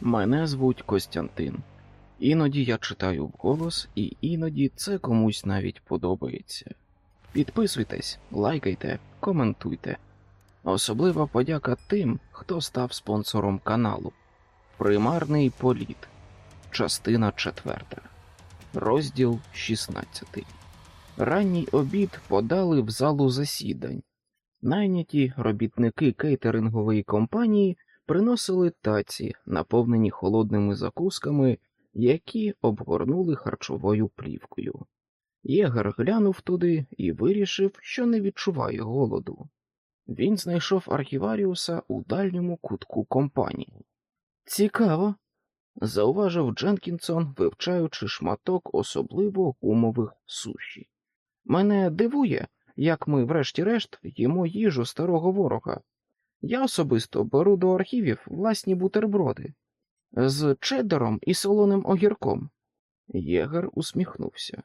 Мене звуть Костянтин. Іноді я читаю вголос, і іноді це комусь навіть подобається. Підписуйтесь, лайкайте, коментуйте. Особлива подяка тим, хто став спонсором каналу. Примарний політ. Частина 4. Розділ 16. Ранній обід подали в залу засідань. Найняті робітники кейтерингової компанії приносили таці, наповнені холодними закусками, які обгорнули харчовою плівкою. Єгер глянув туди і вирішив, що не відчуває голоду. Він знайшов архіваріуса у дальньому кутку компанії. Цікаво, зауважив Дженкінсон, вивчаючи шматок особливо гумових суші. Мене дивує, як ми, врешті-решт, їмо їжу старого ворога. Я особисто беру до архівів власні бутерброди з чеддером і солоним огірком. Єгер усміхнувся.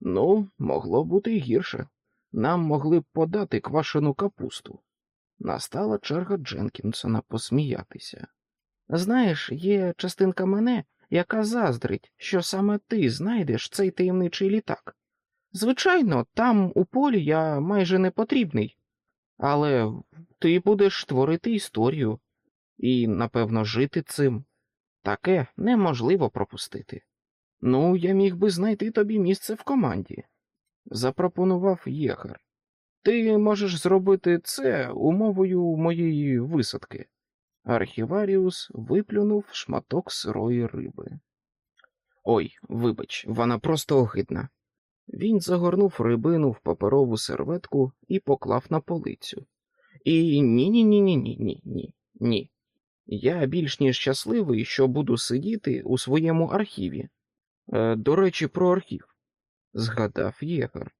Ну, могло бути й гірше. Нам могли б подати квашену капусту. Настала черга Дженкінсона посміятися. Знаєш, є частинка мене, яка заздрить, що саме ти знайдеш цей таємничий літак. Звичайно, там у полі я майже не потрібний, але ти будеш творити історію і, напевно, жити цим. Таке неможливо пропустити. Ну, я міг би знайти тобі місце в команді, запропонував Єгер. Ти можеш зробити це умовою моєї висадки. Архіваріус виплюнув шматок сирої риби. Ой, вибач, вона просто огидна. Він загорнув рибину в паперову серветку і поклав на полицю. І ні ні ні ні ні ні ні. Я більш ніж щасливий, що буду сидіти у своєму архіві. Е, До речі, про архів, згадав Єгер.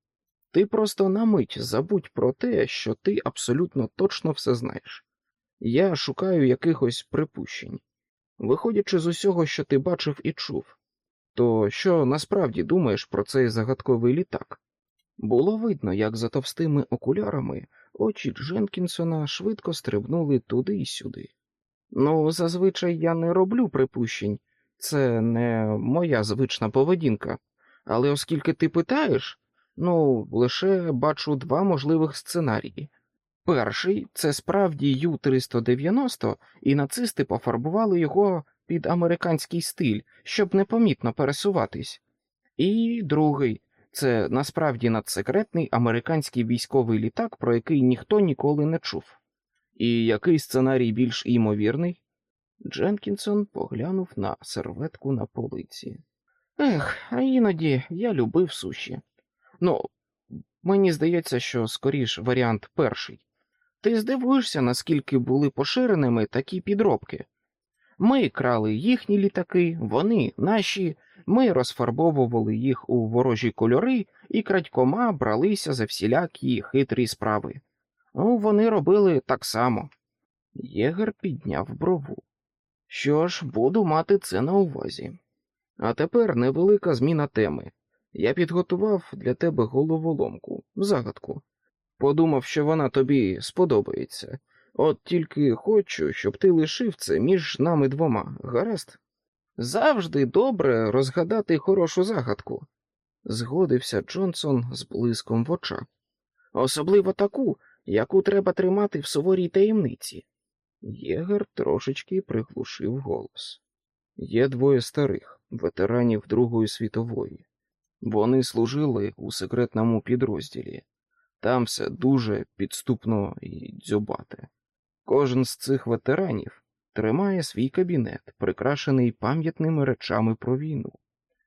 Ти просто на мить забудь про те, що ти абсолютно точно все знаєш. Я шукаю якихось припущень. Виходячи з усього, що ти бачив і чув, то що насправді думаєш про цей загадковий літак? Було видно, як за товстими окулярами очі Дженкінсона швидко стрибнули туди й сюди. Ну, зазвичай я не роблю припущень, це не моя звична поведінка, але оскільки ти питаєш, ну, лише бачу два можливих сценарії. Перший це справді Ю-390, і нацисти пофарбували його під американський стиль, щоб непомітно пересуватись. І другий це насправді надсекретний американський військовий літак, про який ніхто ніколи не чув. І який сценарій більш імовірний? Дженкінсон поглянув на серветку на полиці. Ех, а іноді я любив суші. Ну, мені здається, що скоріш варіант перший. Ти здивуєшся, наскільки були поширеними такі підробки. Ми крали їхні літаки, вони наші, ми розфарбовували їх у ворожі кольори і крадькома бралися за всілякі хитрі справи. Ну, вони робили так само. Єгер підняв брову. Що ж, буду мати це на увазі. А тепер невелика зміна теми. Я підготував для тебе головоломку, загадку. Подумав, що вона тобі сподобається. От тільки хочу, щоб ти лишив це між нами двома, гаразд? Завжди добре розгадати хорошу загадку, згодився Джонсон з блиском в очах. Особливо таку, яку треба тримати в суворій таємниці. Єгер трошечки приглушив голос. Є двоє старих ветеранів Другої світової. Вони служили у секретному підрозділі. Там все дуже підступно і дзьобате. Кожен з цих ветеранів тримає свій кабінет, прикрашений пам'ятними речами про війну.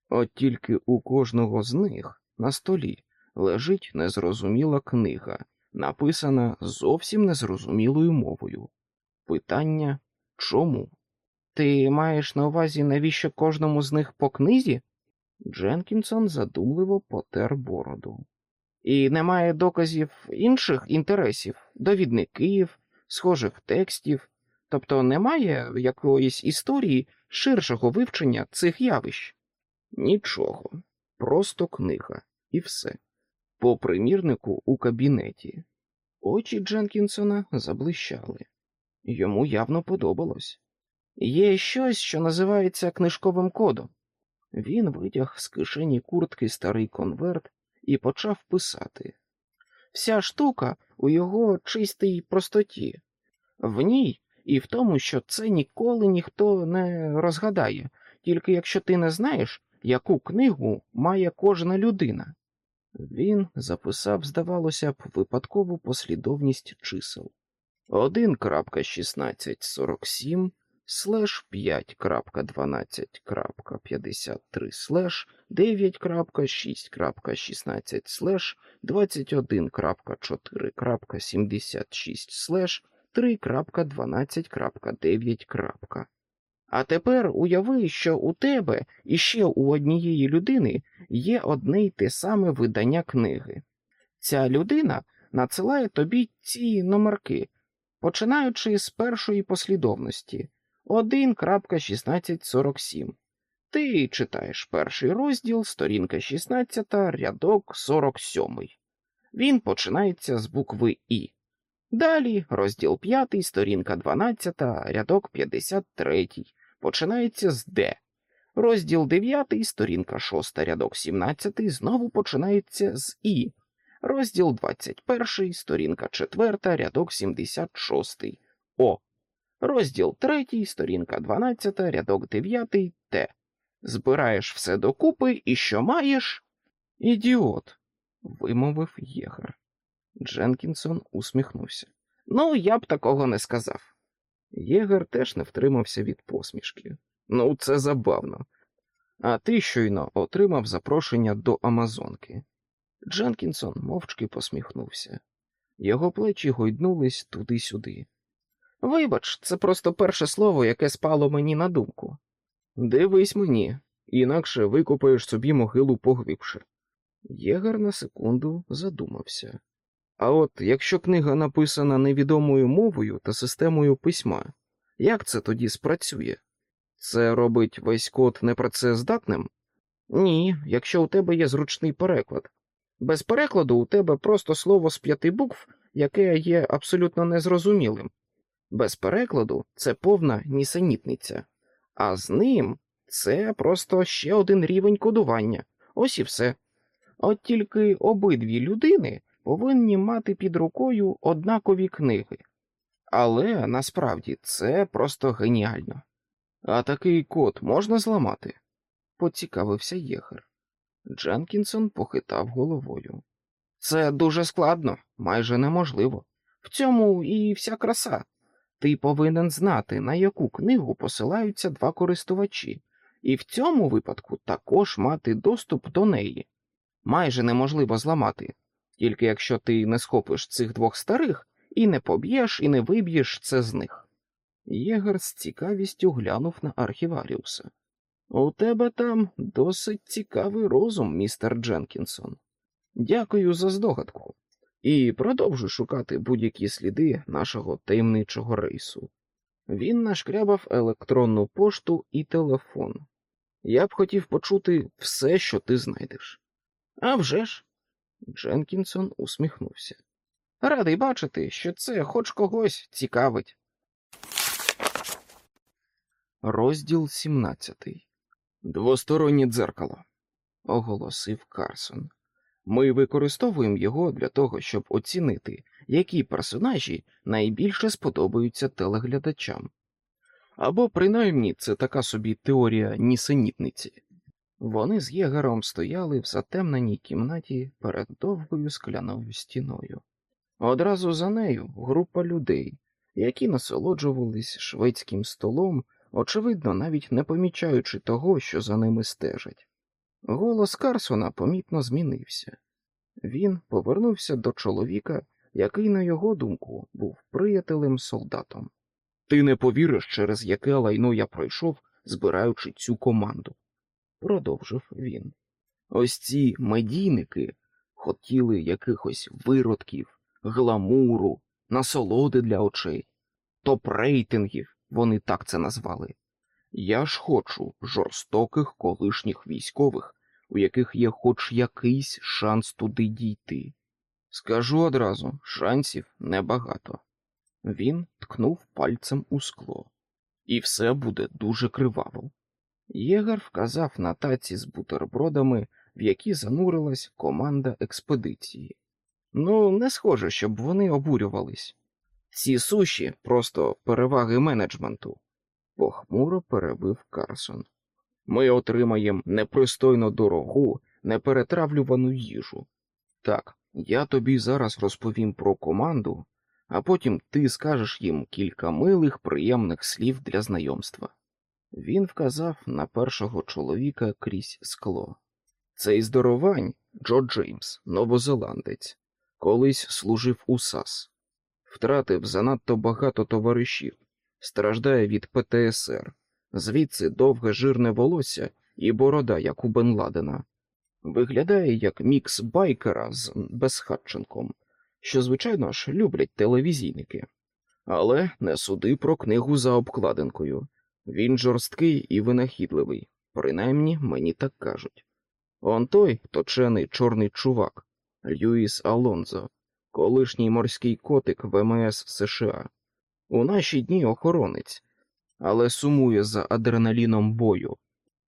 От тільки у кожного з них на столі лежить незрозуміла книга, написана зовсім незрозумілою мовою. Питання чому? Ти маєш на увазі, навіщо кожному з них по книзі? Дженкінсон задумливо потер бороду. І немає доказів інших інтересів, довідників, схожих текстів, тобто немає якоїсь історії ширшого вивчення цих явищ? Нічого, просто книга, і все. По примірнику у кабінеті. Очі Дженкінсона заблищали. Йому явно подобалось. Є щось, що називається книжковим кодом. Він витяг з кишені куртки старий конверт і почав писати. Вся штука у його чистій простоті, в ній і в тому, що це ніколи ніхто не розгадає, тільки якщо ти не знаєш, яку книгу має кожна людина. Він записав, здавалося б, випадкову послідовність чисел. 1.1647 слеш 5.12.53 слеш 9.6.16 слеш 21.4.76 слеш 3.12.9. А тепер уяви, що у тебе і ще у однієї людини є одне й те саме видання книги. Ця людина надсилає тобі ці номерки, починаючи з першої послідовності 1.1647. Ти читаєш перший розділ, сторінка 16, рядок 47. Він починається з букви І. Далі розділ 5, сторінка 12, рядок 53, починається з Д. Розділ 9, сторінка 6, рядок 17, знову починається з І. Розділ 21, сторінка 4, рядок 76, О. Розділ 3, сторінка 12, рядок 9, Т. Збираєш все докупи і що маєш? Ідіот, вимовив єгер. Дженкінсон усміхнувся. Ну, я б такого не сказав. Єгер теж не втримався від посмішки. Ну, це забавно. А ти щойно отримав запрошення до Амазонки. Дженкінсон мовчки посміхнувся. Його плечі гойднулись туди-сюди. Вибач, це просто перше слово, яке спало мені на думку. Дивись мені, інакше викопаєш собі могилу поглибше. Єгер на секунду задумався. А от якщо книга написана невідомою мовою та системою письма, як це тоді спрацює? Це робить весь код непрацездатним? Ні, якщо у тебе є зручний переклад. Без перекладу у тебе просто слово з п'яти букв, яке є абсолютно незрозумілим. Без перекладу це повна нісенітниця, а з ним це просто ще один рівень кодування. Ось і все. От тільки обидві людини повинні мати під рукою однакові книги. Але насправді це просто геніально. А такий код можна зламати? поцікавився єгер. Дженкінсон похитав головою. Це дуже складно, майже неможливо. В цьому і вся краса. Ти повинен знати, на яку книгу посилаються два користувачі, і в цьому випадку також мати доступ до неї. Майже неможливо зламати, тільки якщо ти не схопиш цих двох старих і не поб'єш, і не виб'єш це з них. Єгер з цікавістю глянув на архіваріуса. У тебе там досить цікавий розум, містер Дженкінсон. Дякую за здогадку. І продовжуй шукати будь-які сліди нашого таємничого рейсу. Він нашкрябав електронну пошту і телефон. Я б хотів почути все, що ти знайдеш. «А вже ж!» Дженкінсон усміхнувся. Радий бачити, що це хоч когось цікавить. Розділ 17. Двостороннє дзеркало, оголосив Карсон. Ми використовуємо його для того, щоб оцінити, які персонажі найбільше сподобаються телеглядачам. Або принаймні це така собі теорія нісенітниці. Вони з єгером стояли в затемненій кімнаті перед довгою скляною стіною. Одразу за нею група людей, які насолоджувались шведським столом, очевидно, навіть не помічаючи того, що за ними стежать. Голос Карсона помітно змінився. Він повернувся до чоловіка, який, на його думку, був приятелем солдатом. Ти не повіриш, через яке лайно я пройшов, збираючи цю команду, продовжив він. Ось ці медійники хотіли якихось виродків, гламуру, насолоди для очей, топ рейтингів, вони так це назвали. Я ж хочу жорстоких колишніх військових, у яких є хоч якийсь шанс туди дійти. Скажу одразу, шансів небагато. Він ткнув пальцем у скло. І все буде дуже криваво. Єгар вказав на таці з бутербродами, в які занурилась команда експедиції. Ну, не схоже, щоб вони обурювались. Ці суші просто переваги менеджменту, похмуро перебив Карсон. Ми отримаємо непристойно дорогу, неперетравлювану їжу. Так, я тобі зараз розповім про команду, а потім ти скажеш їм кілька милих, приємних слів для знайомства. Він вказав на першого чоловіка крізь скло. Цей здоровань Джо Джеймс, новозеландець, колись служив у САС, втратив занадто багато товаришів, страждає від ПТСР, звідси довге жирне волосся і борода, як у Бен Ладена. Виглядає як мікс байкера з безхатченком, що, звичайно ж, люблять телевізійники. Але не суди про книгу за обкладинкою. Він жорсткий і винахідливий, принаймні мені так кажуть. Он той точений чорний чувак, Льюіс Алонзо, колишній морський котик ВМС США. У наші дні охоронець, але сумує за адреналіном бою.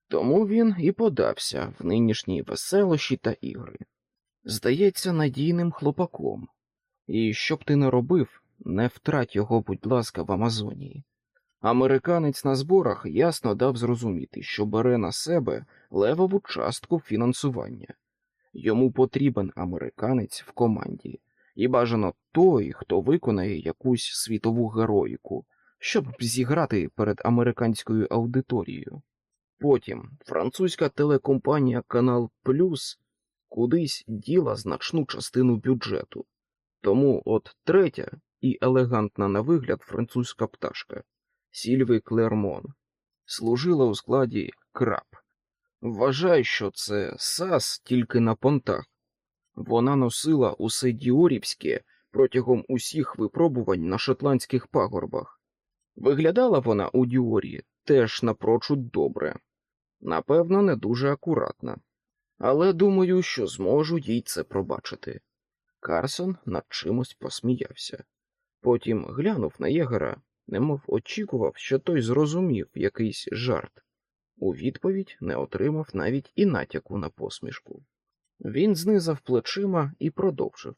Тому він і подався в нинішні веселощі та ігри. Здається, надійним хлопаком. І що б ти не робив, не втрать його, будь ласка, в Амазонії. Американець на зборах ясно дав зрозуміти, що бере на себе левову частку фінансування. Йому потрібен американець в команді, і бажано той, хто виконає якусь світову героїку, щоб зіграти перед американською аудиторією. Потім французька телекомпанія Канал Плюс кудись діла значну частину бюджету, тому от третя і елегантна на вигляд французька пташка Сільви Клермон служила у складі краб. Вважай, що це САС тільки на понтах. Вона носила усе діорівське протягом усіх випробувань на шотландських пагорбах. Виглядала вона у Діорі теж напрочуд добре, напевно, не дуже акуратна, але думаю, що зможу їй це пробачити. Карсон над чимось посміявся. Потім глянув на єгера, немов очікував, що той зрозумів якийсь жарт. У відповідь не отримав навіть і натяку на посмішку. Він знизав плечима і продовжив.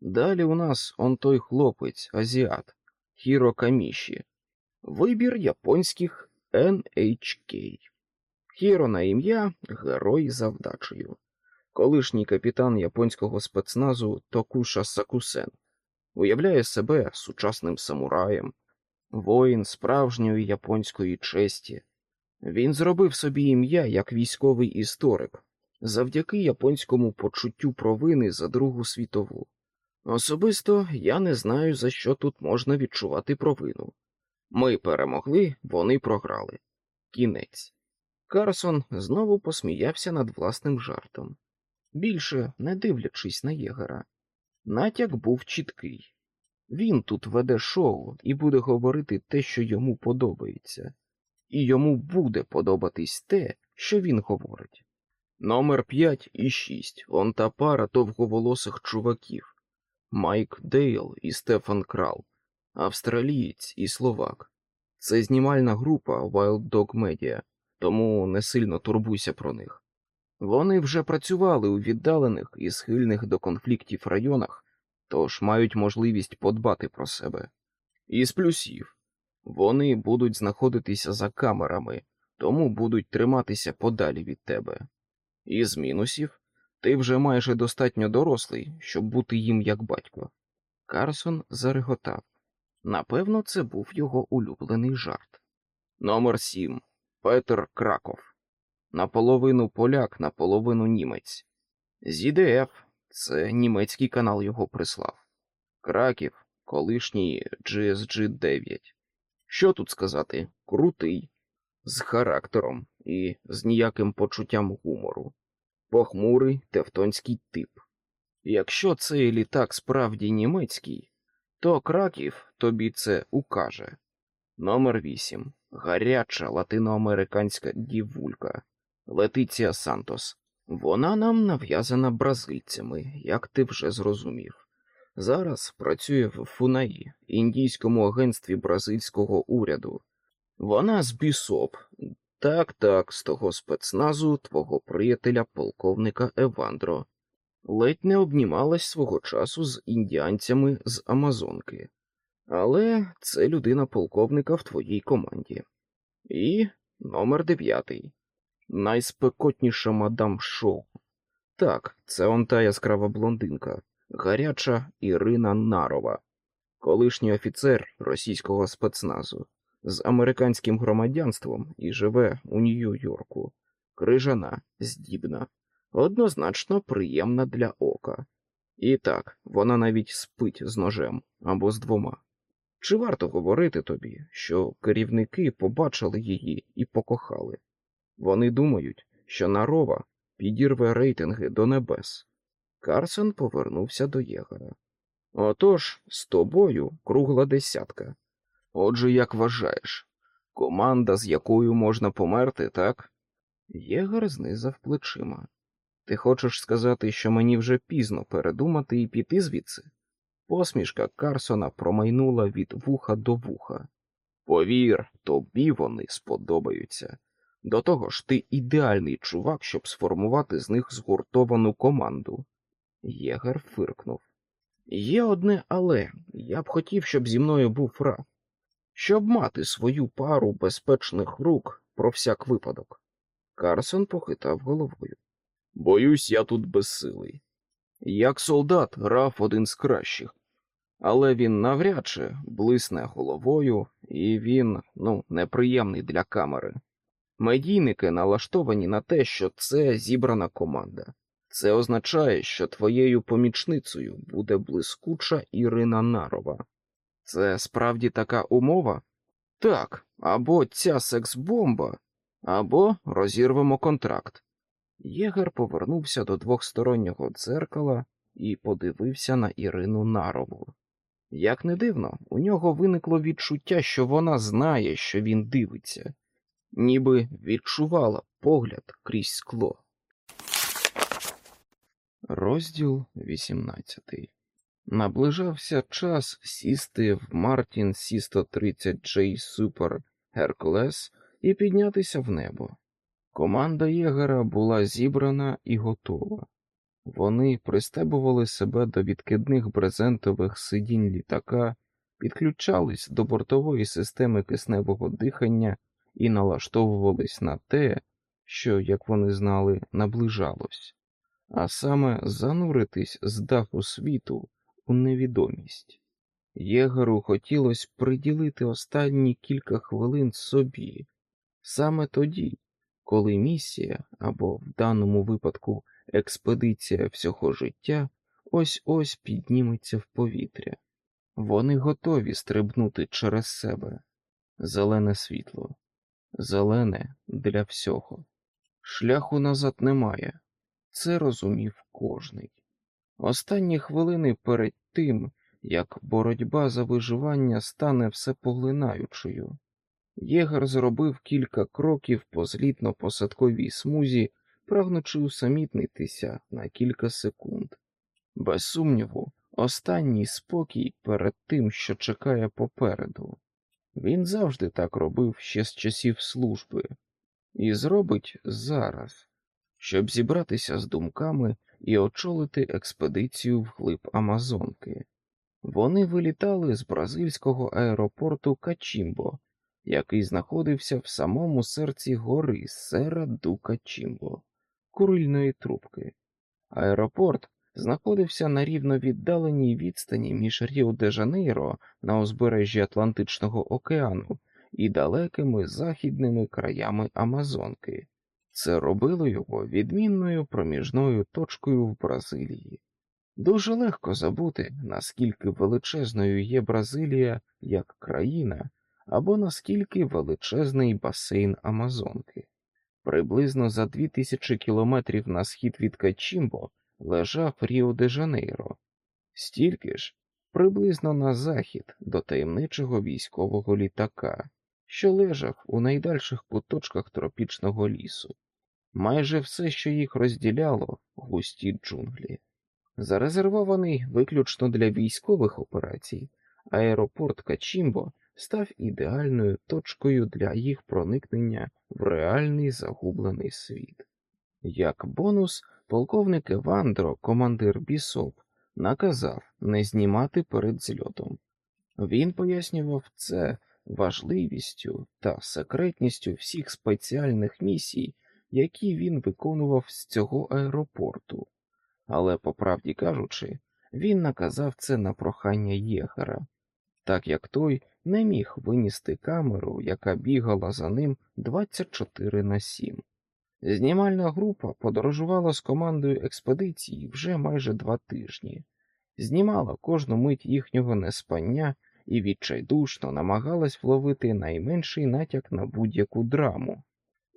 Далі у нас он той хлопець, азіат, Хіро Каміші, вибір японських NHK. Хіро на ім'я герой за вдачею, колишній капітан японського спецназу Токуша Сакусен, уявляє себе сучасним самураєм, воїн справжньої японської честі. Він зробив собі ім'я як військовий історик завдяки японському почуттю провини за Другу світову. Особисто я не знаю, за що тут можна відчувати провину. Ми перемогли, вони програли. Кінець. Карсон знову посміявся над власним жартом, більше не дивлячись на єгера. Натяк був чіткий. Він тут веде шоу і буде говорити те, що йому подобається, і йому буде подобатись те, що він говорить. Номер 5 і 6. Он та пара довговолосих чуваків Майк Дейл і Стефан Крал, австралієць і словак. Це знімальна група Wild Dog Media, тому не сильно турбуйся про них. Вони вже працювали у віддалених і схильних до конфліктів районах, тож мають можливість подбати про себе. Із плюсів вони будуть знаходитися за камерами, тому будуть триматися подалі від тебе. Із мінусів ти вже майже достатньо дорослий, щоб бути їм як батько. Карсон зареготав. Напевно, це був його улюблений жарт. Номер сім. Петер Краков. Наполовину поляк, наполовину німець. ЗІДФ це німецький канал його прислав. Краків, колишній GSG 9. Що тут сказати? Крутий, з характером і з ніяким почуттям гумору, похмурий тевтонський тип. Якщо цей літак справді німецький, то краків тобі це укаже. Номер 8. Гаряча латиноамериканська дівулька Летиція Сантос. Вона нам нав'язана бразильцями, як ти вже зрозумів. Зараз працює в Фунаї, індійському агентстві бразильського уряду. Вона з бісоп. Так, так, з того спецназу твого приятеля, полковника Евандро. Ледь не обнімалась свого часу з індіанцями з Амазонки. Але це людина полковника в твоїй команді. І номер дев'ятий. Найспекотніша мадам шоу. Так, це он та яскрава блондинка, гаряча Ірина Нарова, колишній офіцер російського спецназу з американським громадянством і живе у Нью-Йорку. Крижана, здібна, однозначно приємна для ока. І так, вона навіть спить з ножем або з двома. Чи варто говорити тобі, що керівники побачили її і покохали? Вони думають, що нарова підірве рейтинги до небес. Карсон повернувся до єгора. Отож, з тобою кругла десятка. Отже, як вважаєш, команда, з якою можна померти, так? Єгор знизав плечима. Ти хочеш сказати, що мені вже пізно передумати і піти звідси? Посмішка Карсона промайнула від вуха до вуха. Повір, тобі вони сподобаються. До того ж, ти ідеальний чувак, щоб сформувати з них згуртовану команду. Єгер фиркнув. Є одне але я б хотів, щоб зі мною був Раф, щоб мати свою пару безпечних рук про всяк випадок. Карсон похитав головою. Боюсь, я тут безсилий. Як солдат, Раф один з кращих, але він навряд чи блисне головою, і він, ну, неприємний для камери. Медійники налаштовані на те, що це зібрана команда. Це означає, що твоєю помічницею буде блискуча Ірина Нарова. Це справді така умова? Так, або ця секс-бомба, або розірвемо контракт. Єгер повернувся до двохстороннього дзеркала і подивився на Ірину Нарову. Як не дивно, у нього виникло відчуття, що вона знає, що він дивиться, ніби відчувала погляд крізь скло. Розділ 18 Наближався час сісти в Мартін Сі 130 J Super Hercules і піднятися в небо. Команда єгера була зібрана і готова. Вони пристебували себе до відкидних брезентових сидінь літака, підключались до бортової системи кисневого дихання і налаштовувались на те, що, як вони знали, наближалось, а саме зануритись з даху світу у невідомість. Єгеру хотілося приділити останні кілька хвилин собі, саме тоді, коли місія або в даному випадку експедиція всього життя ось ось підніметься в повітря. Вони готові стрибнути через себе. Зелене світло, зелене для всього. Шляху назад немає, це розумів кожний. Останні хвилини перед тим, як боротьба за виживання стане всепоглинаючою. Єгер зробив кілька кроків по злітно-посадковій смузі, прагнучи усамітнитися на кілька секунд. Без сумніву, останній спокій перед тим, що чекає попереду. Він завжди так робив ще з часів служби, і зробить зараз, щоб зібратися з думками і очолити експедицію вглиб Амазонки. Вони вилітали з бразильського аеропорту Качімбо, який знаходився в самому серці гори Сера ду Качімбо, курильної трубки. Аеропорт знаходився на рівно віддаленій відстані між Ріо де Жанейро на узбережжі Атлантичного океану і далекими західними краями Амазонки. Це робило його відмінною проміжною точкою в Бразилії. Дуже легко забути, наскільки величезною є Бразилія як країна, або наскільки величезний басейн Амазонки. Приблизно за дві тисячі кілометрів на схід від Качімбо лежав Ріо де Жанейро, стільки ж приблизно на захід до таємничого військового літака, що лежав у найдальших куточках тропічного лісу. Майже все, що їх розділяло, густі джунглі. Зарезервований виключно для військових операцій, аеропорт Качімбо став ідеальною точкою для їх проникнення в реальний загублений світ. Як бонус, полковник Евандро, командир бісоп, наказав не знімати перед зльотом. Він пояснював це важливістю та секретністю всіх спеціальних місій, які він виконував з цього аеропорту, але, по правді кажучи, він наказав це на прохання єгера, так як той не міг винести камеру, яка бігала за ним 24 на 7. Знімальна група подорожувала з командою експедиції вже майже два тижні, знімала кожну мить їхнього неспання і відчайдушно намагалась вловити найменший натяк на будь-яку драму.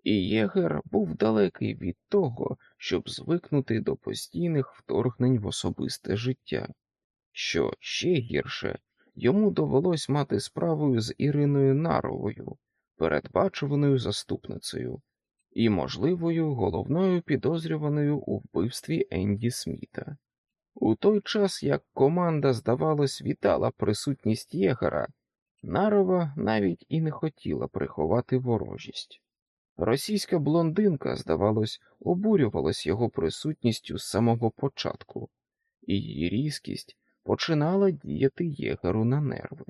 І Єгер був далекий від того, щоб звикнути до постійних вторгнень в особисте життя. Що ще гірше, йому довелось мати справу з Іриною Наровою, передбачуваною заступницею і можливою головною підозрюваною у вбивстві Енді Сміта. У той час як команда, здавалось, вітала присутність єгера, Нарова навіть і не хотіла приховати ворожість. Російська блондинка, здавалось, обурювалась його присутністю з самого початку, і її різкість починала діяти єгеру на нерви.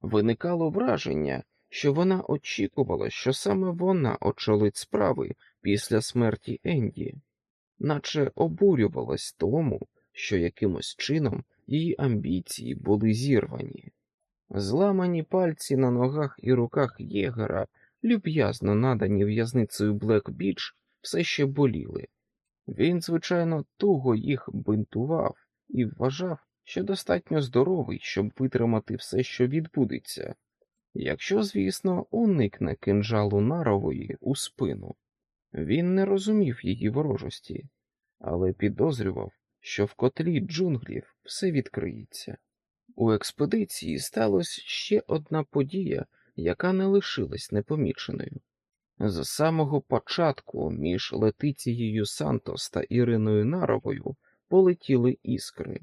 Виникало враження, що вона очікувала, що саме вона очолить справи після смерті Енді, наче обурювалась тому, що якимось чином її амбіції були зірвані. Зламані пальці на ногах і руках єгера, люб'язно надані в'язницею Блек Біч, все ще боліли. Він, звичайно, туго їх бинтував і вважав, що достатньо здоровий, щоб витримати все, що відбудеться, якщо, звісно, уникне кинжалу нарової у спину. Він не розумів її ворожості, але підозрював, що в котлі джунглів все відкриється. У експедиції сталося ще одна подія, яка не лишилась непоміченою. З самого початку між Летицією Сантос та Іриною Наровою полетіли іскри.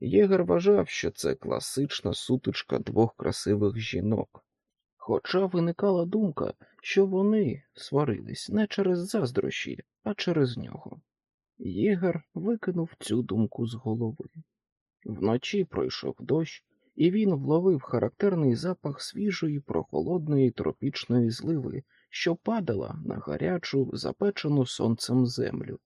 Єгер вважав, що це класична сутичка двох красивих жінок, хоча виникала думка, що вони сварились не через заздрощі, а через нього. Єгер викинув цю думку з голови. Вночі пройшов дощ, і він вловив характерний запах свіжої прохолодної тропічної зливи, що падала на гарячу, запечену сонцем землю.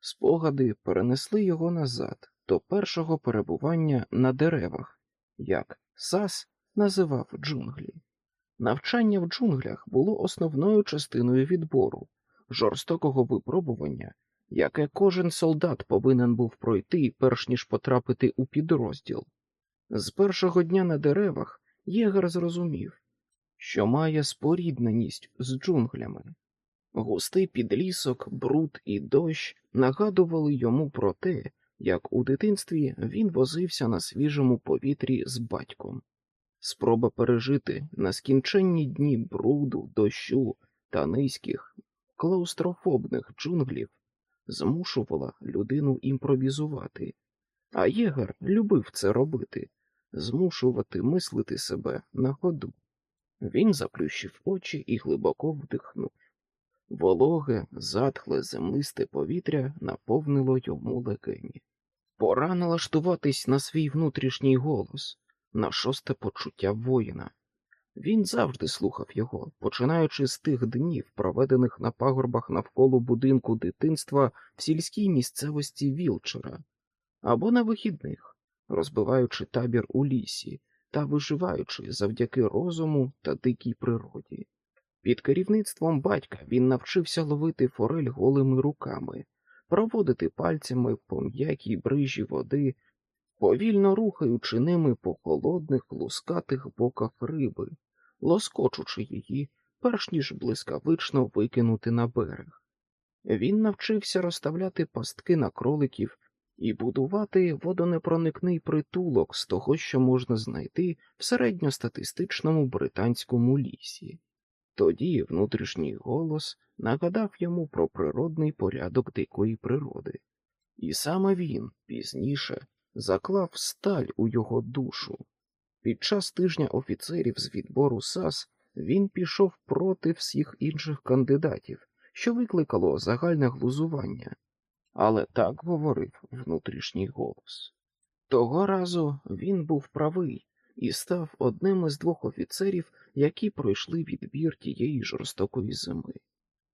Спогади перенесли його назад до першого перебування на деревах, як Сас називав джунглі. Навчання в джунглях було основною частиною відбору, жорстокого випробування, яке кожен солдат повинен був пройти, перш ніж потрапити у підрозділ. З першого дня на деревах єгер зрозумів, що має спорідненість з джунглями. Густий підлісок, бруд і дощ нагадували йому про те, як у дитинстві він возився на свіжому повітрі з батьком. Спроба пережити нескінченні дні бруду, дощу та низьких, клаустрофобних джунглів змушувала людину імпровізувати, а єгер любив це робити, змушувати мислити себе на ходу. Він заплющив очі і глибоко вдихнув. Вологе, затхле, землисте повітря наповнило йому легені. Пора налаштуватись на свій внутрішній голос, на шосте почуття воїна. Він завжди слухав його, починаючи з тих днів, проведених на пагорбах навколо будинку дитинства в сільській місцевості Вілчера, або на вихідних, розбиваючи табір у лісі та виживаючи завдяки розуму та дикій природі. Під керівництвом батька він навчився ловити форель голими руками, проводити пальцями по м'якій брижі води, повільно рухаючи ними по холодних, лускатих боках риби, лоскочучи її, перш ніж блискавично викинути на берег. Він навчився розставляти пастки на кроликів і будувати водонепроникний притулок з того, що можна знайти в середньостатистичному британському лісі. Тоді внутрішній голос нагадав йому про природний порядок дикої природи, і саме він пізніше заклав сталь у його душу. Під час тижня офіцерів з відбору САС він пішов проти всіх інших кандидатів, що викликало загальне глузування, але так говорив внутрішній голос. Того разу він був правий і став одним із двох офіцерів, які пройшли відбір тієї жорстокої зими.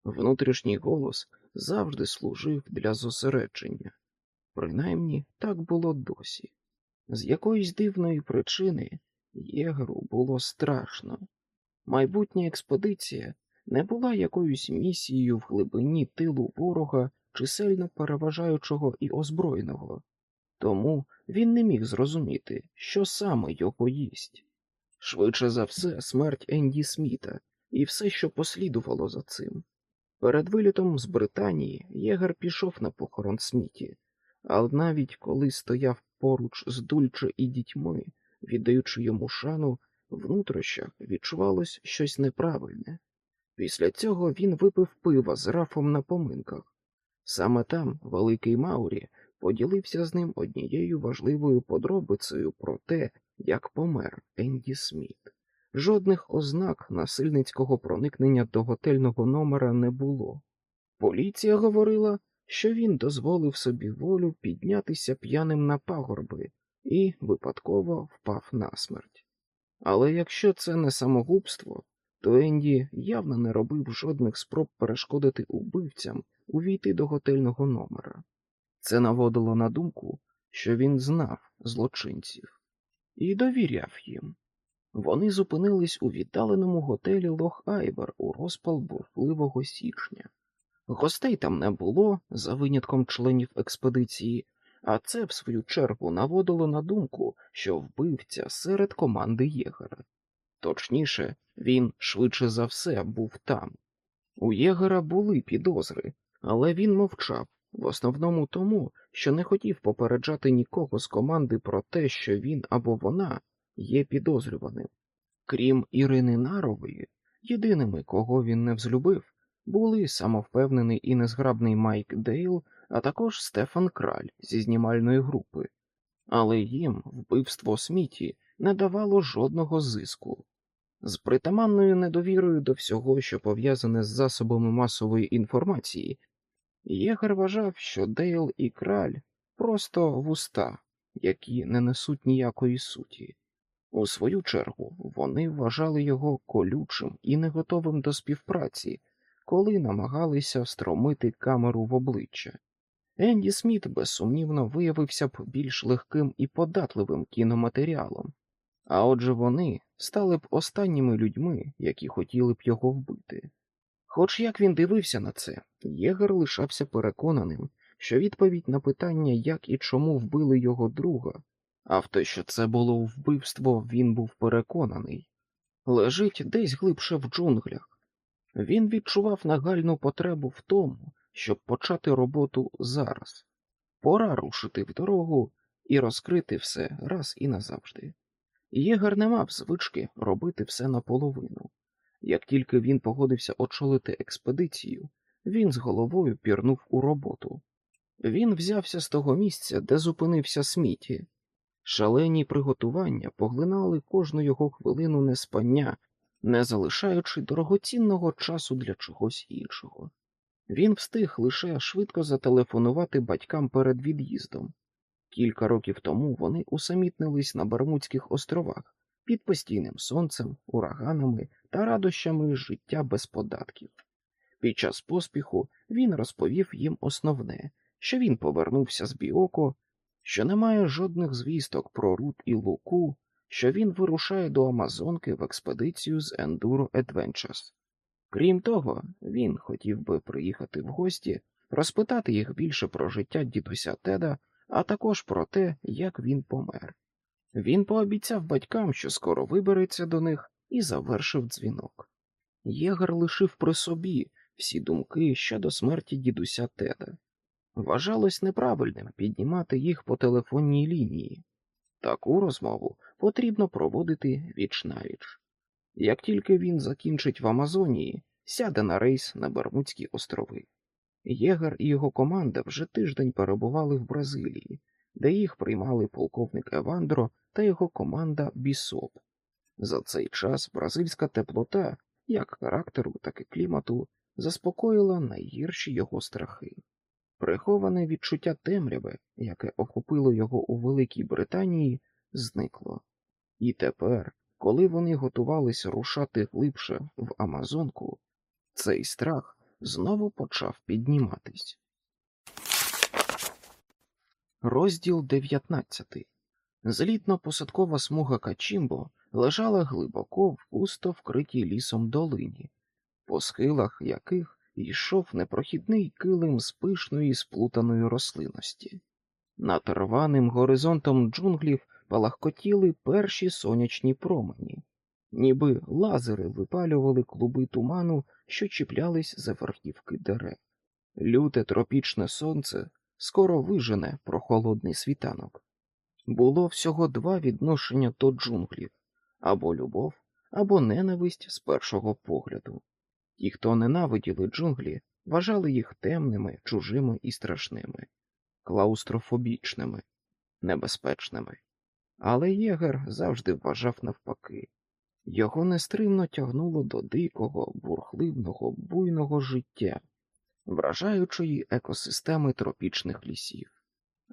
Внутрішній голос завжди служив для зосередження, принаймні так було досі. З якоїсь дивної причини єгеру було страшно. Майбутня експедиція не була якоюсь місією в глибині тилу ворога, чисельно переважаючого і озброєного, тому він не міг зрозуміти, що саме його їсть. Швидше за все, смерть Енді Сміта і все, що послідувало за цим. Перед вилітом з Британії Єгер пішов на похорон Сміті, але навіть коли стояв поруч з Дульче і дітьми, віддаючи йому шану, в нутрощах відчувалось щось неправильне. Після цього він випив пива з рафом на поминках. Саме там великий Маурі поділився з ним однією важливою подробицею про те, як помер Енді Сміт. Жодних ознак насильницького проникнення до готельного номера не було. Поліція говорила, що він дозволив собі волю піднятися п'яним на пагорби і випадково впав на смерть. Але якщо це не самогубство, то Енді явно не робив жодних спроб перешкодити убивцям увійти до готельного номера. Це наводило на думку, що він знав злочинців і довіряв їм. Вони зупинились у віддаленому готелі Лох Айбер у розпал бурхливого січня. Гостей там не було, за винятком членів експедиції, а це, в свою чергу, наводило на думку, що вбивця серед команди Єгера. Точніше, він швидше за все був там. У Єгера були підозри, але він мовчав, в основному тому, що не хотів попереджати нікого з команди про те, що він або вона є підозрюваним. Крім Ірини Нарової, єдиними, кого він не взлюбив, були самовпевнений і незграбний Майк Дейл, а також Стефан Краль зі знімальної групи, але їм вбивство Сміті не давало жодного зиску. З притаманною недовірою до всього, що пов'язане з засобами масової інформації, Єгер вважав, що Дейл і Краль просто вуста, які не несуть ніякої суті. У свою чергу вони вважали його колючим і не готовим до співпраці, коли намагалися встромити камеру в обличчя. Енді Сміт безсумнівно виявився б більш легким і податливим кіноматеріалом, а отже вони стали б останніми людьми, які хотіли б його вбити. Хоч як він дивився на це, Єгер лишався переконаним, що відповідь на питання, як і чому вбили його друга, а в те, що це було вбивство, він був переконаний, лежить десь глибше в джунглях. Він відчував нагальну потребу в тому, щоб почати роботу зараз. Пора рушити в дорогу і розкрити все раз і назавжди. Єгер не мав звички робити все наполовину. Як тільки він погодився очолити експедицію, він з головою пірнув у роботу. Він взявся з того місця, де зупинився Сміті. Шалені приготування поглинали кожну його хвилину неспання, не залишаючи дорогоцінного часу для чогось іншого. Він встиг лише швидко зателефонувати батькам перед від'їздом. Кілька років тому вони усамітнились на Бермудських островах під постійним сонцем, ураганами та радощами життя без податків. Під час поспіху він розповів їм основне, що він повернувся з Біоко, що немає жодних звісток про Рут і Луку, що він вирушає до Амазонки в експедицію з Enduro Adventures. Крім того, він хотів би приїхати в гості, розпитати їх більше про життя дідуся Теда, а також про те, як він помер. Він пообіцяв батькам, що скоро вибереться до них, і завершив дзвінок. Єгер лишив при собі всі думки щодо смерті дідуся Теда. Вважалось неправильним піднімати їх по телефонній лінії. Таку розмову потрібно проводити віч навіч. Як тільки він закінчить в Амазонії, сяде на рейс на Бермудські острови. Єгер і його команда вже тиждень перебували в Бразилії, де їх приймали полковник Евандро та його команда Бісоп. За цей час бразильська теплота, як характеру, так і клімату, заспокоїла найгірші його страхи. Приховане відчуття темряви, яке охопило його у Великій Британії, зникло. І тепер, коли вони готувалися рушати глибше в Амазонку, цей страх знову почав підніматись. Розділ 19 Злітно-посадкова смуга Качімбо лежала глибоко в густо вкритій лісом долині, по схилах яких йшов непрохідний килим з пишної сплутаної рослинності. Над рваним горизонтом джунглів палахкотіли перші сонячні промені, ніби лазери випалювали клуби туману, що чіплялись за верхівки дерев. Люте тропічне сонце скоро вижене прохолодний світанок. Було всього два відношення до джунглів або любов, або ненависть з першого погляду. Ті, хто ненавиділи джунглі, вважали їх темними, чужими і страшними, клаустрофобічними, небезпечними. Але Єгер завжди вважав навпаки його нестримно тягнуло до дикого, бурхливого, буйного життя, вражаючої екосистеми тропічних лісів.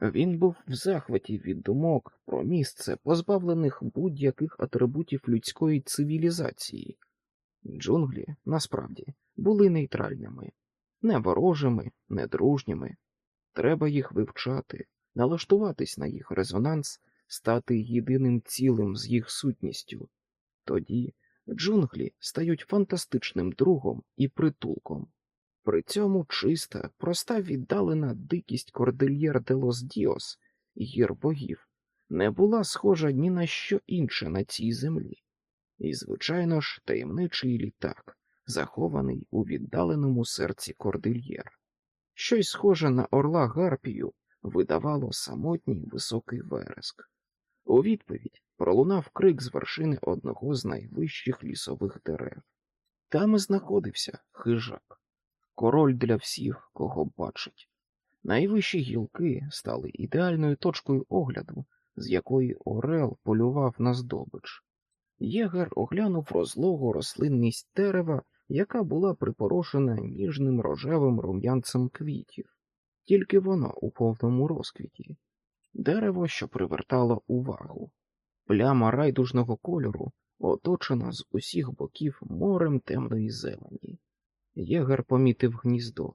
Він був в захваті від думок про місце, позбавлених будь-яких атрибутів людської цивілізації. Джунглі насправді були нейтральними, не ворожими, не дружніми. Треба їх вивчати, налаштуватись на їх резонанс, стати єдиним цілим з їх сутністю. Тоді джунглі стають фантастичним другом і притулком. При цьому чиста, проста віддалена дикість Кордильєр де лос Діос, гір богів, не була схожа ні на що інше на цій землі. І, звичайно ж, таємничий літак, захований у віддаленому серці кордильєр. Щось схоже на орла Гарпію видавало самотній високий вереск. У відповідь пролунав крик з вершини одного з найвищих лісових дерев. Там і знаходився хижак, король для всіх, кого бачить. Найвищі гілки стали ідеальною точкою огляду, з якої Орел полював на здобич. Єгер оглянув розлогу рослинність дерева, яка була припорошена ніжним рожевим рум'янцем квітів, тільки воно у повному розквіті, дерево, що привертало увагу, пляма райдужного кольору, оточена з усіх боків морем темної зелені. Єгер помітив гніздо.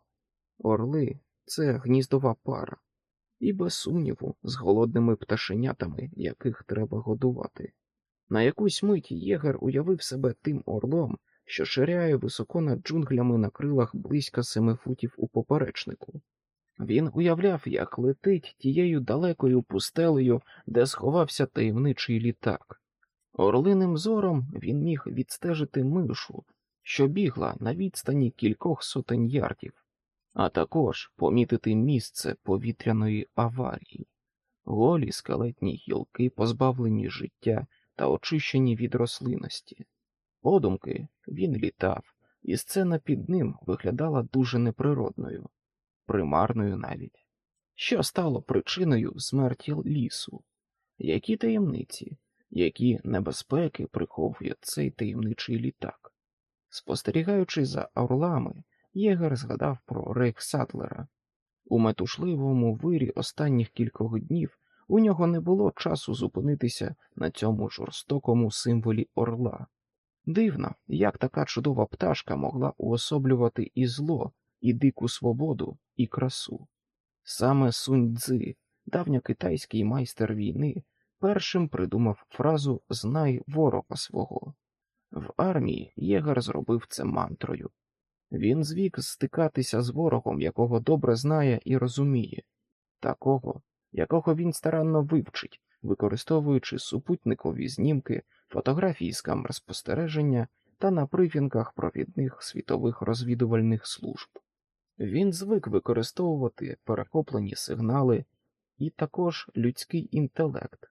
Орли це гніздова пара, і без сумніву, з голодними пташенятами, яких треба годувати. На якусь мить Єгер уявив себе тим орлом, що ширяє високо над джунглями на крилах близько семи футів у поперечнику. Він уявляв, як летить тією далекою пустелею, де сховався таємничий літак. Орлиним зором він міг відстежити мишу, що бігла на відстані кількох сотень ярдів, а також помітити місце повітряної аварії, голі скелетні гілки, позбавлені життя та очищені від рослинності. Подумки він літав, і сцена під ним виглядала дуже неприродною, примарною навіть, що стало причиною смерті лісу, які таємниці, які небезпеки приховує цей таємничий літак. Спостерігаючи за орлами, Єгер згадав про Рейх Сатлера. У метушливому вирі останніх кількох днів у нього не було часу зупинитися на цьому жорстокому символі орла. Дивно, як така чудова пташка могла уособлювати і зло, і дику свободу, і красу. Саме Сунь Цзи, давньокитайський майстер війни, першим придумав фразу Знай ворога свого. В армії Єгер зробив це мантрою. Він звік стикатися з ворогом, якого добре знає і розуміє, такого, якого він старанно вивчить, використовуючи супутникові знімки, фотографії з камер спостереження та на брифінгах провідних світових розвідувальних служб. Він звик використовувати перехоплені сигнали і також людський інтелект,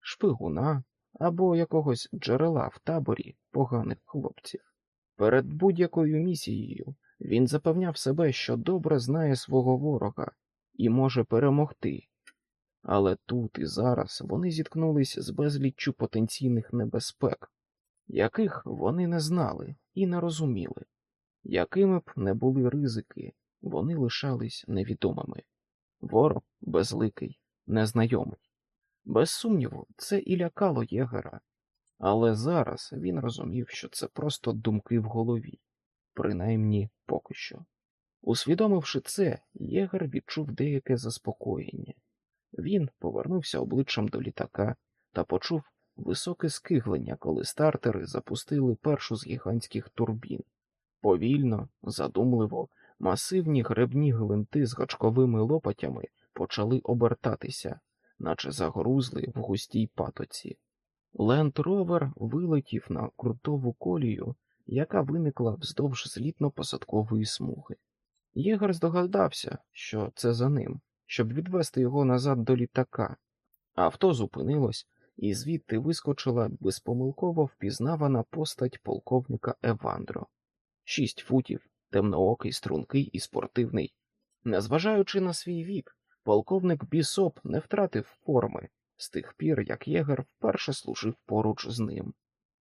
шпигуна або якогось джерела в таборі поганих хлопців. Перед будь-якою місією він запевняв себе, що добре знає свого ворога і може перемогти, Але тут і зараз вони зіткнулись з безліччю потенційних небезпек, яких вони не знали і не розуміли, якими б не були ризики, вони лишались невідомими. Вор безликий, незнайомий. Без сумніву, це і лякало єгера, але зараз він розумів, що це просто думки в голові, принаймні поки що. Усвідомивши це, єгер відчув деяке заспокоєння. Він повернувся обличчям до літака та почув високе скиглення, коли стартери запустили першу з гігантських турбін. Повільно, задумливо, масивні гребні гвинти з гачковими лопатями почали обертатися, наче загрузли в густій патоці. Ленд Ровер вилетів на крутову колію, яка виникла вздовж злітно-посадкової смуги. Єгер здогадався, що це за ним, щоб відвести його назад до літака. Авто зупинилось, і звідти вискочила безпомилково впізнавана постать полковника Евандро. Шість футів, темноокий, стрункий і спортивний. Незважаючи на свій вік, полковник Бісоп не втратив форми з тих пір, як єгер вперше служив поруч з ним.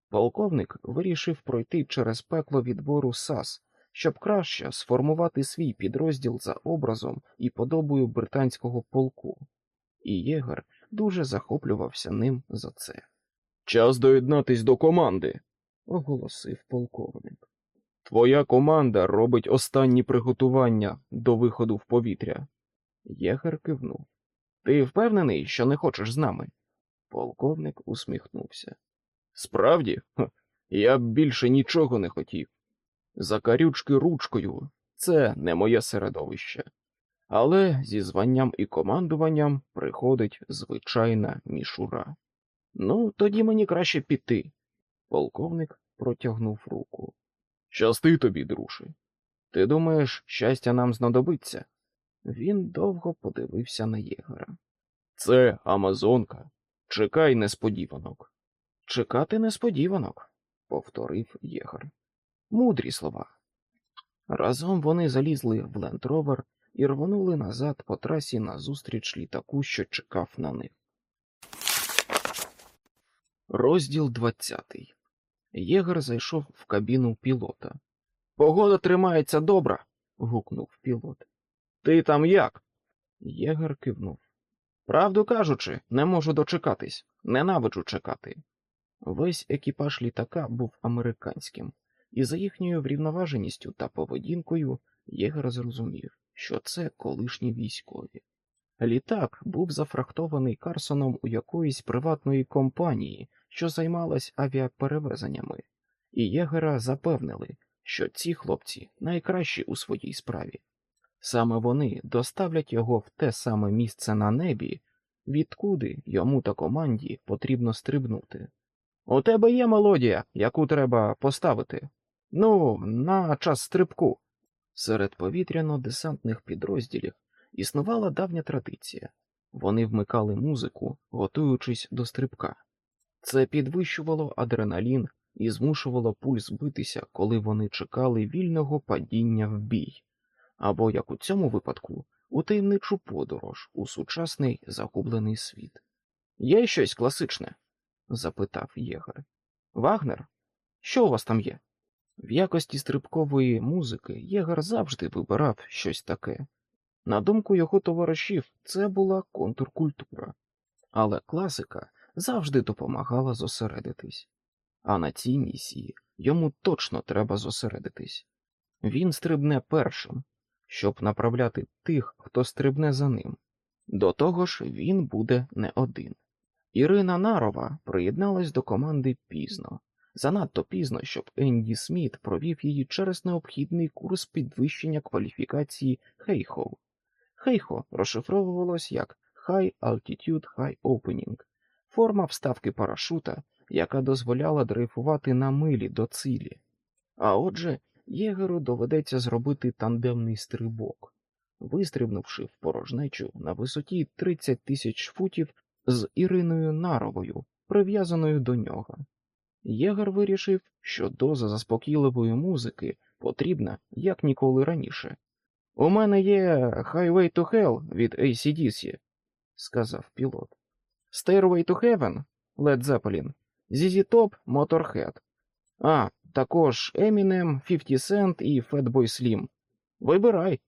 Полковник вирішив пройти через пекло відбору САС, щоб краще сформувати свій підрозділ за образом і подобою британського полку, і єгер дуже захоплювався ним за це. Час доєднатись до команди, оголосив полковник. Твоя команда робить останні приготування до виходу в повітря. Єгер кивнув. Ти впевнений, що не хочеш з нами? Полковник усміхнувся. Справді, Ха, я б більше нічого не хотів. Закарючки ручкою це не моє середовище. Але зі званням і командуванням приходить звичайна мішура. Ну, тоді мені краще піти. Полковник протягнув руку. Щасти тобі, друже. Ти думаєш, щастя нам знадобиться? Він довго подивився на єгера. Це Амазонка. Чекай несподіванок. Чекати несподіванок, повторив єгер. Мудрі слова. Разом вони залізли в лендровер і рвонули назад по трасі назустріч літаку, що чекав на них. Розділ двадцятий. Єгер зайшов в кабіну пілота. Погода тримається добра. гукнув пілот. Ти там як? Єгер кивнув. Правду кажучи, не можу дочекатись, ненавиджу чекати. Весь екіпаж літака був американським, і за їхньою врівноваженістю та поведінкою Єгер зрозумів, що це колишні військові. Літак був зафрахтований Карсоном у якоїсь приватної компанії, що займалась авіаперевезеннями, і Єгера запевнили, що ці хлопці найкращі у своїй справі. Саме вони доставлять його в те саме місце на небі, відкуди йому та команді потрібно стрибнути. У тебе є мелодія, яку треба поставити. Ну, на час стрибку. Серед повітряно-десантних підрозділів існувала давня традиція вони вмикали музику, готуючись до стрибка. Це підвищувало адреналін і змушувало пульс битися, коли вони чекали вільного падіння в бій, або, як у цьому випадку, у таємничу подорож у сучасний загублений світ. Є щось класичне? запитав єгер. Вагнер? Що у вас там є? В якості стрибкової музики єгер завжди вибирав щось таке. На думку його товаришів, це була контркультура, але класика завжди допомагала зосередитись, а на цій місії йому точно треба зосередитись. Він стрибне першим, щоб направляти тих, хто стрибне за ним. До того ж, він буде не один. Ірина Нарова приєдналась до команди пізно, занадто пізно, щоб Енді Сміт провів її через необхідний курс підвищення кваліфікації Хейхоу. Хейхо розшифровувалось як High Altitude High Opening, форма вставки парашута, яка дозволяла дрейфувати на милі до цілі. А отже, єгеру доведеться зробити тандемний стрибок, вистрибнувши в порожнечу на висоті 30 тисяч футів з Іриною Наровою, прив'язаною до нього. Єгер вирішив, що доза заспокійливої музики потрібна як ніколи раніше. У мене є Highway to Hell від ACDC. сказав пілот. Stairway to Heaven, Led Zeppelin, ZZ Top, Motorhead. А, також Eminem, 50 Cent і Fatboy Slim. Вибирай.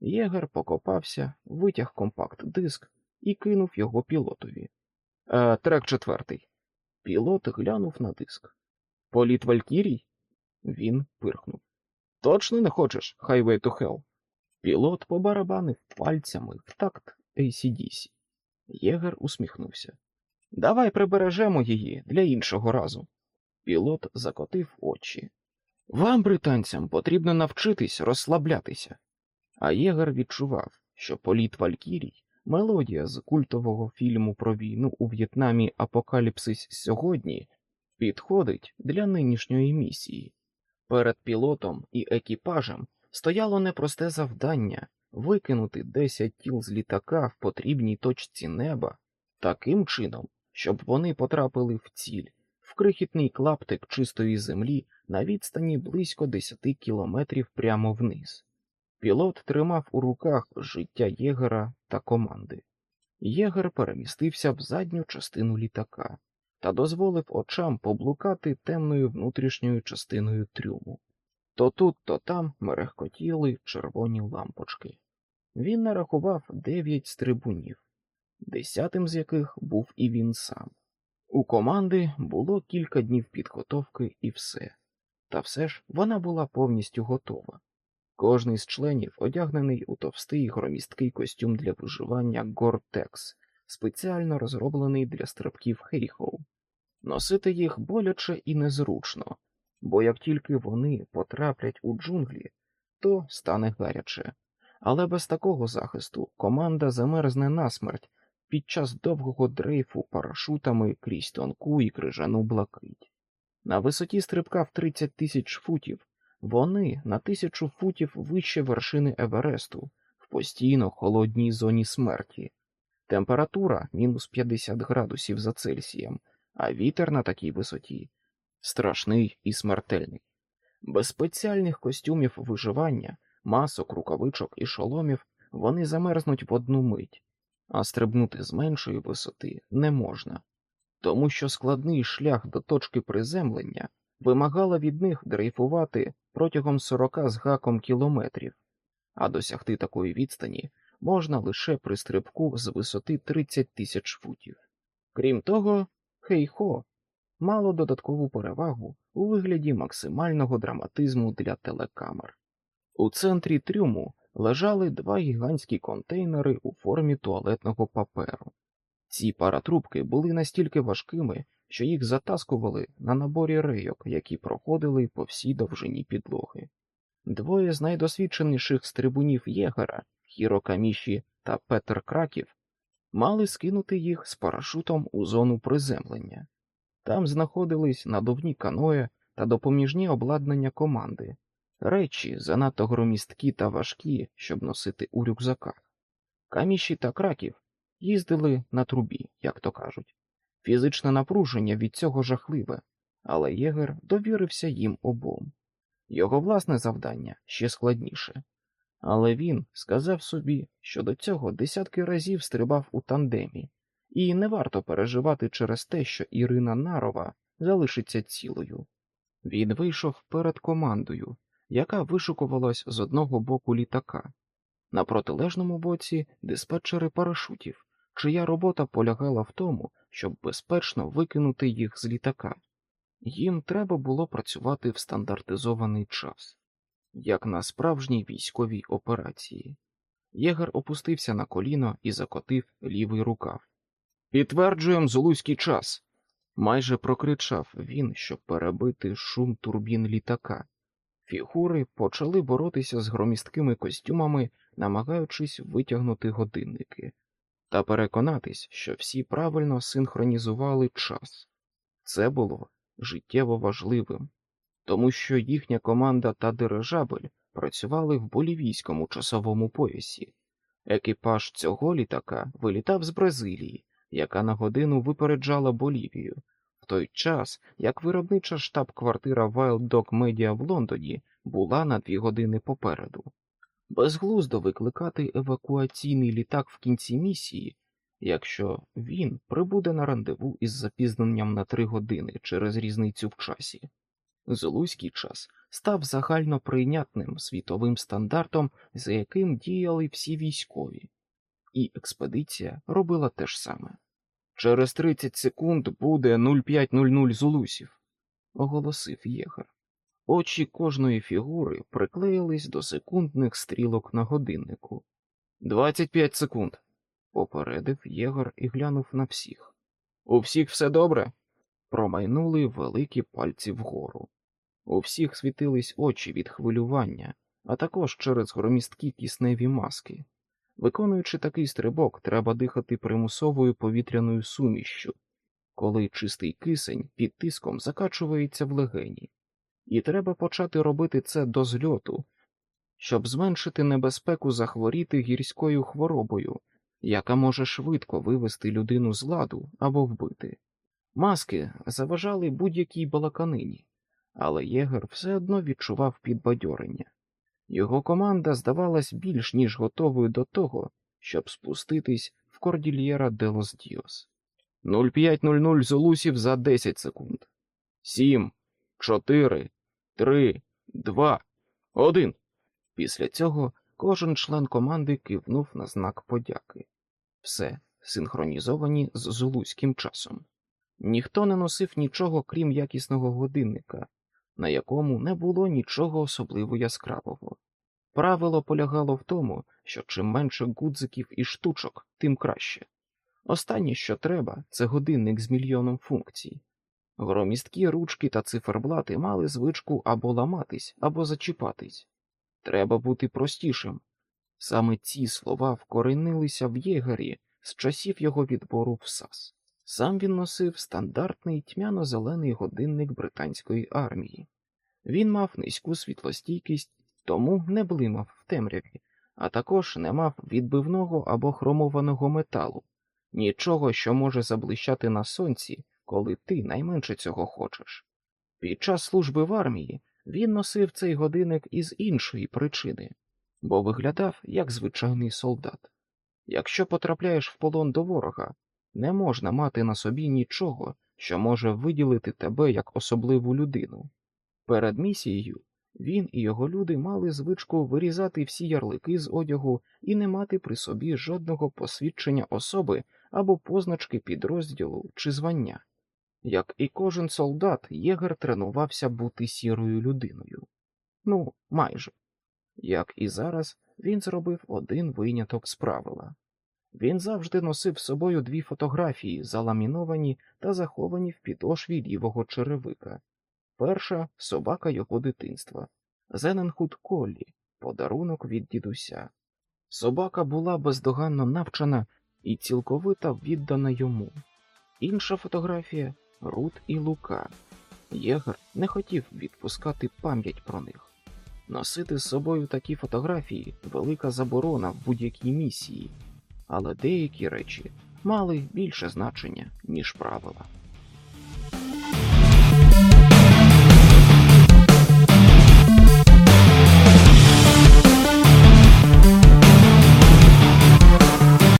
Єгер покопався, витяг компакт-диск і кинув його пілотові. Е, трек четвертий. Пілот глянув на диск. Політ Валькірій? Він пирхнув. Точно не хочеш Highway to Hell? Пілот побарабанив пальцями в такт ACDC. Єгер усміхнувся. Давай прибережемо її для іншого разу. Пілот закотив очі. Вам, британцям, потрібно навчитись розслаблятися. А Єгер відчував, що політ Валькірій, мелодія з культового фільму про війну у В'єтнамі Апокаліпсис сьогодні підходить для нинішньої місії. Перед пілотом і екіпажем стояло непросте завдання викинути 10 тіл з літака в потрібній точці неба таким чином, щоб вони потрапили в ціль, в крихітний клаптик чистої землі на відстані близько 10 кілометрів прямо вниз. Пілот тримав у руках життя єгера та команди. Єгер перемістився в задню частину літака та дозволив очам поблукати темною внутрішньою частиною трюму. То тут, то там мерехкотіли червоні лампочки. Він нарахував дев'ять стрибунів, десятим з яких був і він сам. У команди було кілька днів підготовки і все, та все ж вона була повністю готова. Кожний з членів одягнений у товстий громісткий костюм для виживання Gore-Tex, спеціально розроблений для стрибків Хейхоу. Носити їх боляче і незручно, бо як тільки вони потраплять у джунглі, то стане гаряче. Але без такого захисту команда замерзне насмерть під час довгого дрейфу парашутами крізь тонку і крижану блакить. На висоті стрибка в 30 тисяч футів вони на тисячу футів вище вершини Евересту в постійно холодній зоні смерті. Температура мінус 50 градусів за Цельсієм, а вітер на такій висоті страшний і смертельний. Без спеціальних костюмів виживання, масок, рукавичок і шоломів вони замерзнуть в одну мить, а стрибнути з меншої висоти не можна, тому що складний шлях до точки приземлення вимагала від них дрейфувати протягом 40 з гаком кілометрів, а досягти такої відстані можна лише при стрибку з висоти 30 тисяч футів. Крім того, хей-хо мало додаткову перевагу у вигляді максимального драматизму для телекамер. У центрі трюму лежали два гігантські контейнери у формі туалетного паперу. Ці паратрубки були настільки важкими, що їх затаскували на наборі рейок, які проходили по всій довжині підлоги. Двоє з найдосвідченіших стрибунів єгера Хіро Каміші та Петер Краків мали скинути їх з парашутом у зону приземлення. Там знаходились надувні каное та допоміжні обладнання команди, речі занадто громісткі та важкі, щоб носити у рюкзаках. Каміші та краків їздили на трубі, як то кажуть. Фізичне напруження від цього жахливе, але Єгер довірився їм обом. Його власне завдання ще складніше, але він сказав собі, що до цього десятки разів стрибав у тандемі, і не варто переживати через те, що Ірина Нарова залишиться цілою. Він вийшов перед командою, яка вишукувалась з одного боку літака, на протилежному боці диспетчери парашутів, чия робота полягала в тому, щоб безпечно викинути їх з літака. Їм треба було працювати в стандартизований час, як на справжній військовій операції. Єгер опустився на коліно і закотив лівий рукав. Підтверджуємо зулузький час, майже прокричав він, щоб перебити шум турбін літака. Фігури почали боротися з громісткими костюмами, намагаючись витягнути годинники, та переконатись, що всі правильно синхронізували час. Це було життєво важливим, тому що їхня команда та дирижабель працювали в болівійському часовому поясі. Екіпаж цього літака вилітав з Бразилії, яка на годину випереджала Болівію, в той час як виробнича штаб-квартира Wild Dog Media в Лондоні була на дві години попереду. Безглуздо викликати евакуаційний літак в кінці місії, якщо він прибуде на рандеву із запізненням на три години через різницю в часі. Золуський час став загально прийнятним світовим стандартом, за яким діяли всі військові, і експедиція робила те ж саме. Через 30 секунд буде 0500 зулусів, оголосив єгер. Очі кожної фігури приклеїлись до секундних стрілок на годиннику. Двадцять п'ять секунд, попередив єгор і глянув на всіх. У всіх все добре? Промайнули великі пальці вгору. У всіх світились очі від хвилювання, а також через громісткі кисневі маски. Виконуючи такий стрибок, треба дихати примусовою повітряною сумішшю, коли чистий кисень під тиском закачується в легені, і треба почати робити це до зльоту, щоб зменшити небезпеку захворіти гірською хворобою, яка може швидко вивести людину з ладу або вбити. Маски заважали будь-якій балаканині, але єгер все одно відчував підбадьорення. Його команда здавалась більш ніж готовою до того, щоб спуститись в кордільєра де лос Діос. 0500 золусів за 10 секунд. 7, 4, 3, 2, 1. Після цього кожен член команди кивнув на знак подяки. Все синхронізовані з зулузьким часом. Ніхто не носив нічого, крім якісного годинника, на якому не було нічого особливо яскравого. Правило полягало в тому, що чим менше гудзиків і штучок, тим краще. Останнє, що треба, це годинник з мільйоном функцій. Громісткі ручки та циферблати мали звичку або ламатись, або зачіпатись. Треба бути простішим. Саме ці слова вкоренилися в єгері з часів його відбору в САС. Сам він носив стандартний тьмяно-зелений годинник британської армії. Він мав низьку світлостійкість, тому не блимав в темряві, а також не мав відбивного або хромованого металу, нічого, що може заблищати на сонці, коли ти найменше цього хочеш. Під час служби в армії він носив цей годинник із іншої причини, бо виглядав як звичайний солдат. Якщо потрапляєш в полон до ворога, не можна мати на собі нічого, що може виділити тебе як особливу людину. Перед місією він і його люди мали звичку вирізати всі ярлики з одягу і не мати при собі жодного посвідчення особи або позначки підрозділу чи звання. Як і кожен солдат, єгер тренувався бути сірою людиною. Ну, майже. Як і зараз, він зробив один виняток з правила. Він завжди носив з собою дві фотографії, заламіновані та заховані в підошві лівого черевика. Перша собака його дитинства, Зененхуд Коллі, подарунок від дідуся. Собака була бездоганно навчена і цілковито віддана йому. Інша фотографія Рут і Лука. Єгер не хотів відпускати пам'ять про них. Носити з собою такі фотографії велика заборона в будь-якій місії, але деякі речі мали більше значення, ніж правила.